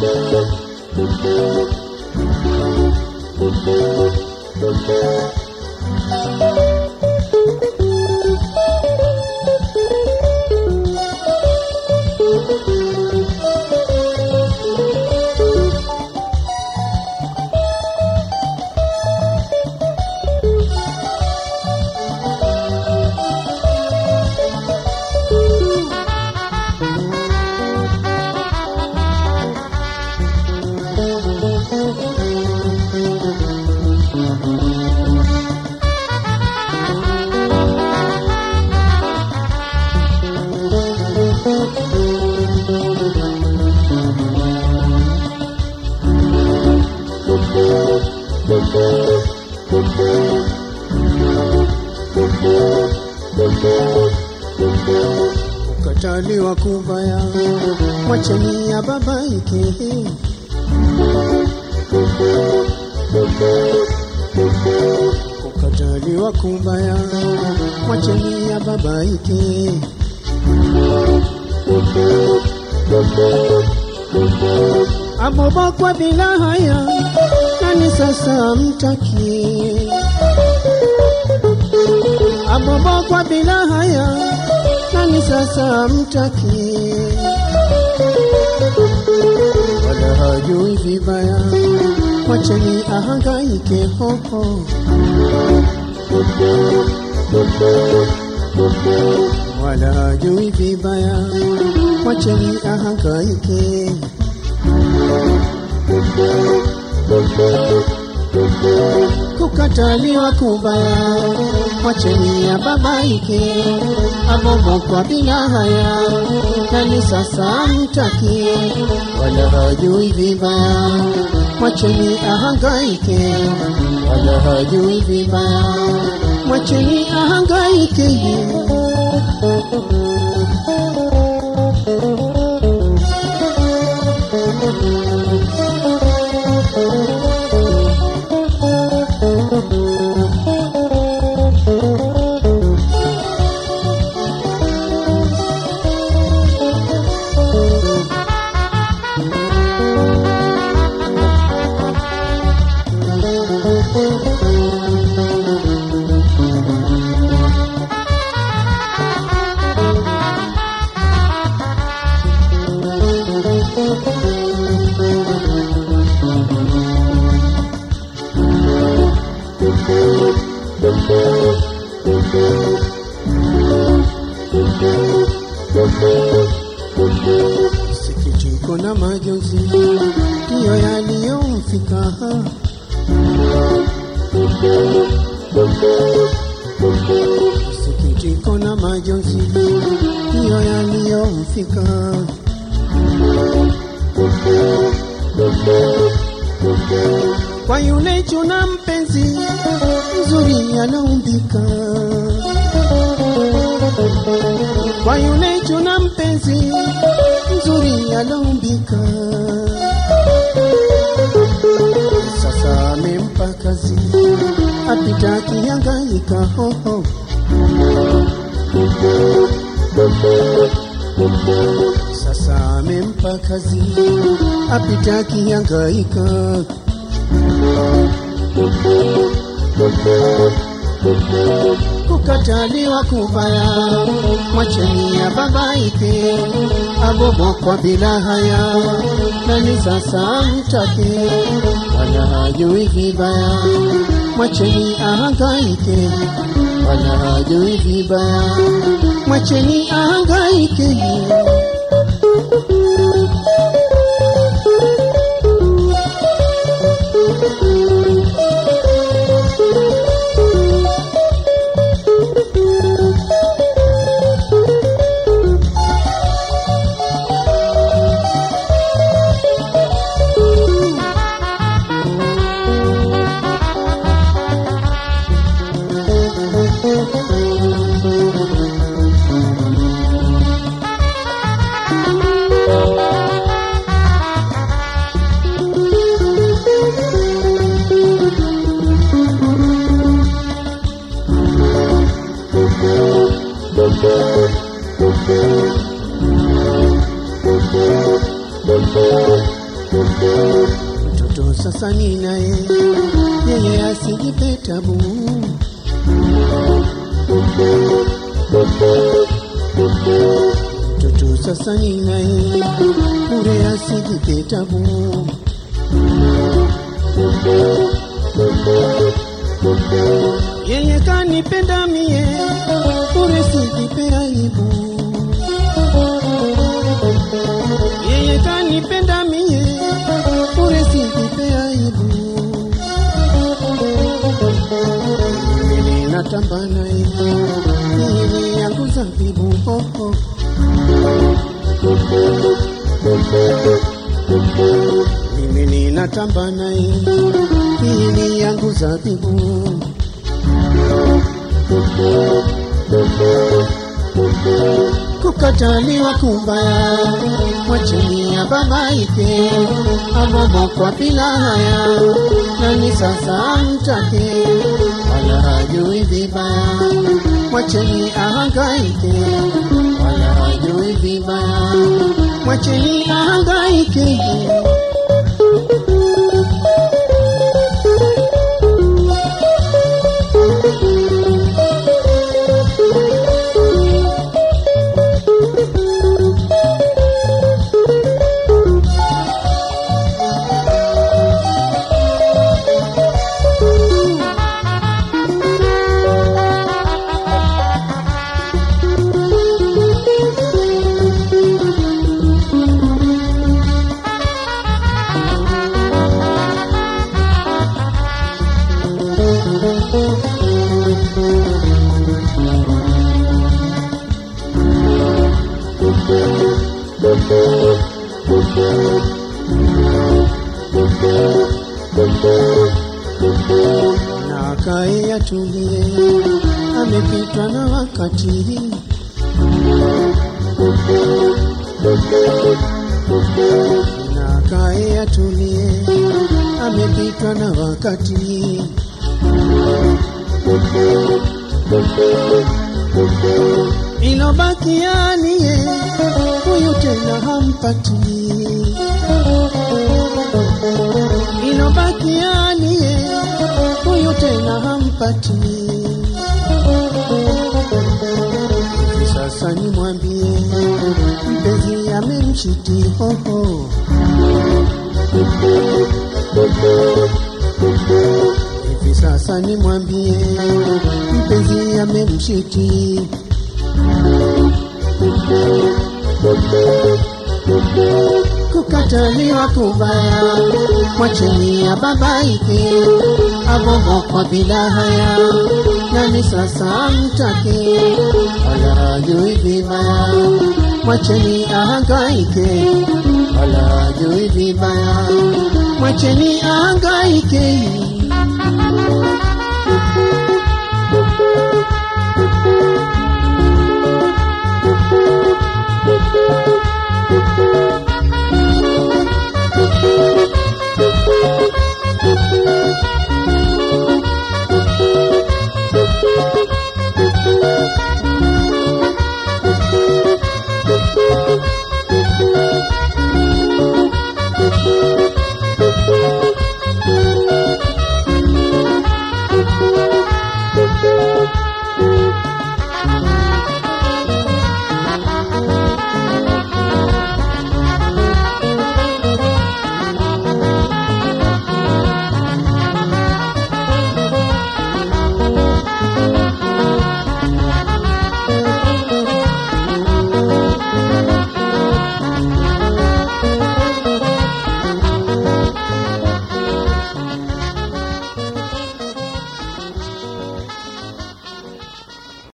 Thank you. Ukataliwa kubaya, mwacheni ya babaike. Ukataliwa kubaya, ya babaike. Abobakwa bila haya, nani sasa mtaki? Abobakwa bila haya, nani sasa mtaki? Hajui vibaya, mwacheni ahangaike hoho. Wala hajui vibaya, mwacheni ahangaike. Kukataliwa kubaya, mwacheni ya babaike. Abobokwa bila haya, nani sasa mtaki? Wala hajui vibaya, mwacheni ahangaike. Wala hajui vibaya, mwacheni ahangaike. Na majonzi ndiyo yaliyomfika. Sikitiko na majonzi ndiyo yaliyomfika. Kwa yule chuna mpenzi mzuri anaumbika kwa yule chuna mpenzi mzuri anaumbika. Sasa amempa kazi apita akihangaika hoho. Sasa amempa kazi apita akihangaika. Kukataliwa kubaya, mwacheni ya babaike, abobokwa bila haya, nani sasa mtake? Wala hajui vibaya, mwacheni ahangaike, wala hajui vibaya, mwacheni ahangaike. mtoto sasa ni naye yeye asijipe tabu mtoto sasa ni naye ure asijipe tabu yeye kanipenda mie ure sijipe aibu Naye, hii yangu zabibu hoho. Mimi ninatamba naye, hii yangu zabibu. kukataliwa kumbaya, mwachini ya babaike, amomokwa bila haya, nani sasa mtake, wala hajui vibaya, mwacheni ahangaike, wala hajui vibaya, mwacheni ahangaike. Na akae atulie, amepitwa na wakati. Na akae atulie, amepitwa na wakati. ilobakianie huyu tena hampati ilobaki aliye huyu tena hampati. Hivi sasa nimwambie mpenzi amemchiti hoho. Hivi sasa nimwambie mpenzi amemchiti. Kukataliwa kubaya, mwacheni ya babaike, abomokwa bila haya, nani sasa mtake, wala hajui vibaya, mwacheni ahangaike, wala hajui vibaya, mwacheni ahangaike.